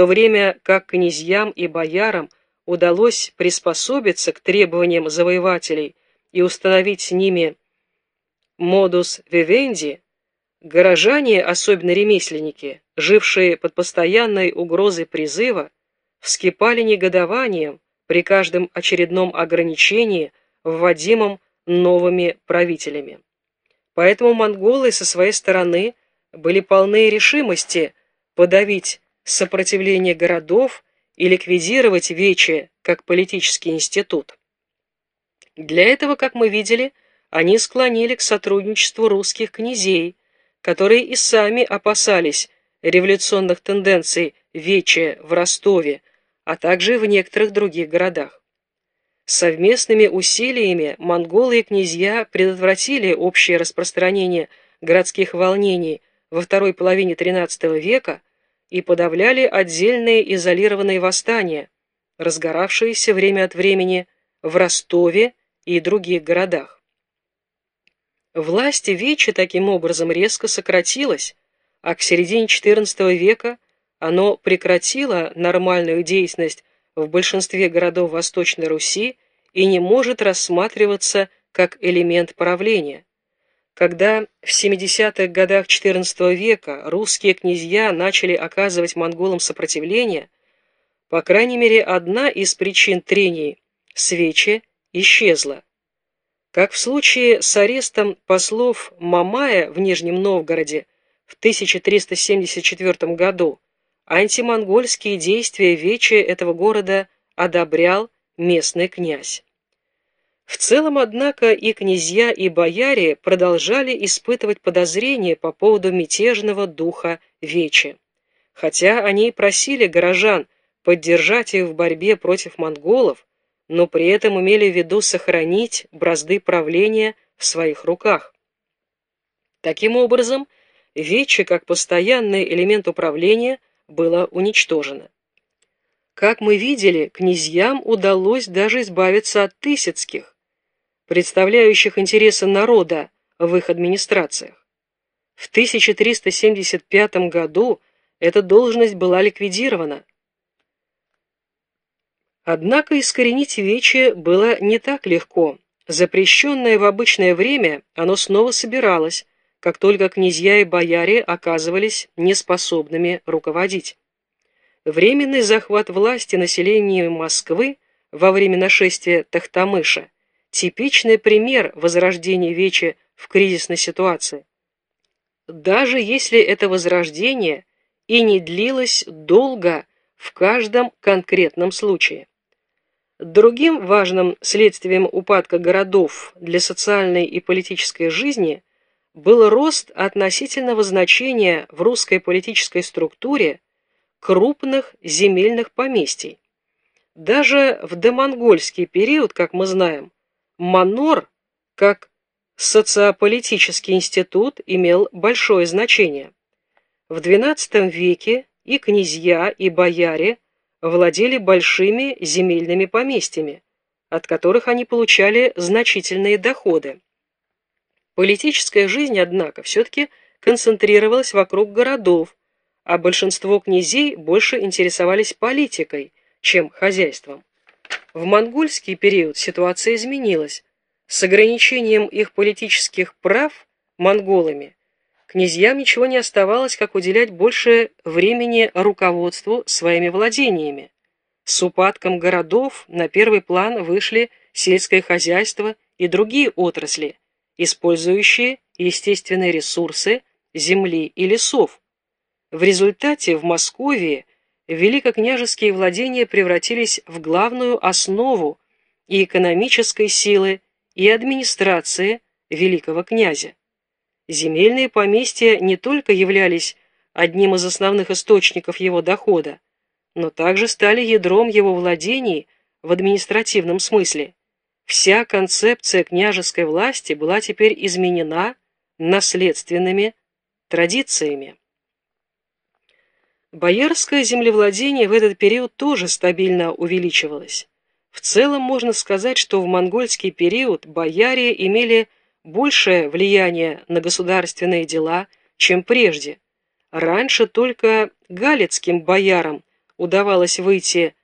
то время как князьям и боярам удалось приспособиться к требованиям завоевателей и установить с ними модус вивенди, горожане, особенно ремесленники, жившие под постоянной угрозой призыва, вскипали негодованием при каждом очередном ограничении, вводимом новыми правителями. Поэтому монголы со своей стороны были полны решимости подавить сопротивление городов и ликвидировать Вече как политический институт. Для этого, как мы видели, они склонили к сотрудничеству русских князей, которые и сами опасались революционных тенденций Вече в Ростове, а также в некоторых других городах. Совместными усилиями монголы и князья предотвратили общее распространение городских волнений во второй половине XIII века и подавляли отдельные изолированные восстания, разгоравшиеся время от времени в Ростове и других городах. Власть Вечи таким образом резко сократилась, а к середине XIV века оно прекратило нормальную деятельность в большинстве городов Восточной Руси и не может рассматриваться как элемент правления. Когда в 70-х годах XIV века русские князья начали оказывать монголам сопротивление, по крайней мере одна из причин трений свечи исчезла. Как в случае с арестом послов Мамая в Нижнем Новгороде в 1374 году, антимонгольские действия Вечи этого города одобрял местный князь. В целом, однако, и князья, и бояре продолжали испытывать подозрения по поводу мятежного духа Вечи. Хотя они и просили горожан поддержать их в борьбе против монголов, но при этом имели в виду сохранить бразды правления в своих руках. Таким образом, Вечи как постоянный элемент управления было уничтожено. Как мы видели, князьям удалось даже избавиться от тысяцких, представляющих интересы народа в их администрациях. В 1375 году эта должность была ликвидирована. Однако искоренить вече было не так легко. Запрещенное в обычное время, оно снова собиралось, как только князья и бояре оказывались неспособными руководить. Временный захват власти населением Москвы во время нашествия Тахтамыша – типичный пример возрождения Вечи в кризисной ситуации. Даже если это возрождение и не длилось долго в каждом конкретном случае. Другим важным следствием упадка городов для социальной и политической жизни был рост относительного значения в русской политической структуре крупных земельных поместий. Даже в домонгольский период, как мы знаем, манор, как социополитический институт, имел большое значение. В XII веке и князья, и бояре владели большими земельными поместьями, от которых они получали значительные доходы. Политическая жизнь, однако, все-таки концентрировалась вокруг городов, а большинство князей больше интересовались политикой, чем хозяйством. В монгольский период ситуация изменилась. С ограничением их политических прав монголами князьям ничего не оставалось, как уделять больше времени руководству своими владениями. С упадком городов на первый план вышли сельское хозяйство и другие отрасли, использующие естественные ресурсы земли и лесов, в результате в Москве великокняжеские владения превратились в главную основу и экономической силы, и администрации великого князя. Земельные поместья не только являлись одним из основных источников его дохода, но также стали ядром его владений в административном смысле. Вся концепция княжеской власти была теперь изменена наследственными традициями. Боярское землевладение в этот период тоже стабильно увеличивалось. В целом можно сказать, что в монгольский период бояре имели большее влияние на государственные дела, чем прежде. Раньше только галицким боярам удавалось выйти